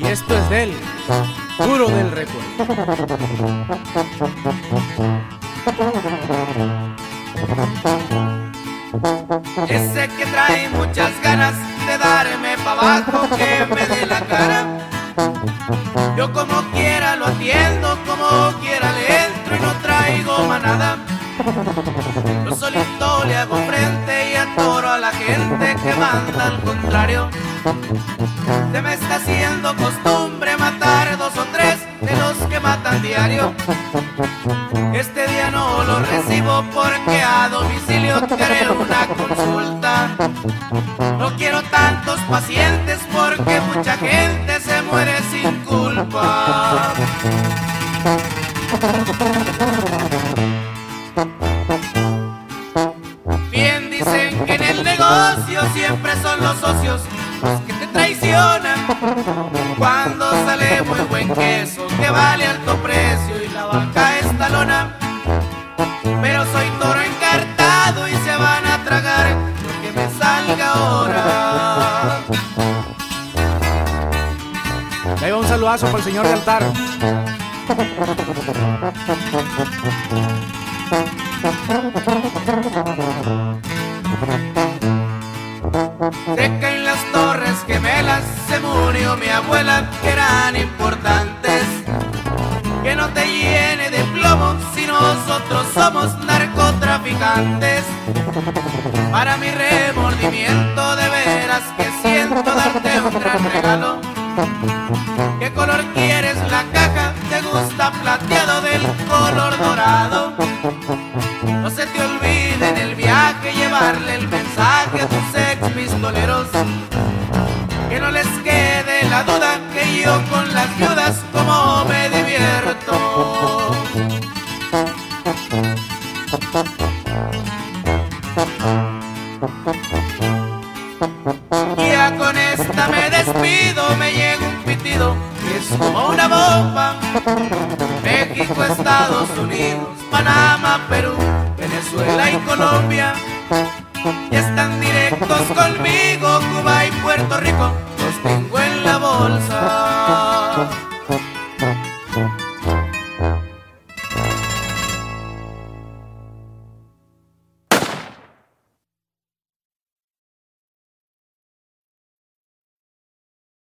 Y esto es del puro del recuerdo. Ese que trae muchas ganas de darme pa' abajo que me dé la cara. Yo como quiera lo atiendo, como quiera le entro y no traigo manada. Yo solito le hago frente y atoro a la gente que manda al contrario. Se me está haciendo costumbre matar dos o tres de los que matan diario. Este día no lo recibo porque a domicilio quiero una consulta. No quiero tantos pacientes porque mucha gente se muere sin culpa. Bien dicen que en el negocio siempre son los socios los que te traicionan. Cuando sale muy buen queso que vale alto precio y la vaca está lona. Pero soy toro encartado y se van a tragar lo que me salga ahora. Y ahí va un saludazo para el señor de altar. Sé que se murió mi abuela, que eran importantes. Que no te llene de plomo si nosotros somos narcotraficantes. Para mi remordimiento de veras que siento darte un gran regalo. ¿Qué color quieres la caja? ¿Te gusta plateado del color dorado? No se te olvide en el viaje llevarle el mensaje a tus ex pistoleros. Me llega un pitido que es como una bomba. México, Estados Unidos, Panamá, Perú, Venezuela y Colombia. Ya están directos conmigo, Cuba y Puerto Rico, los tengo en la bolsa.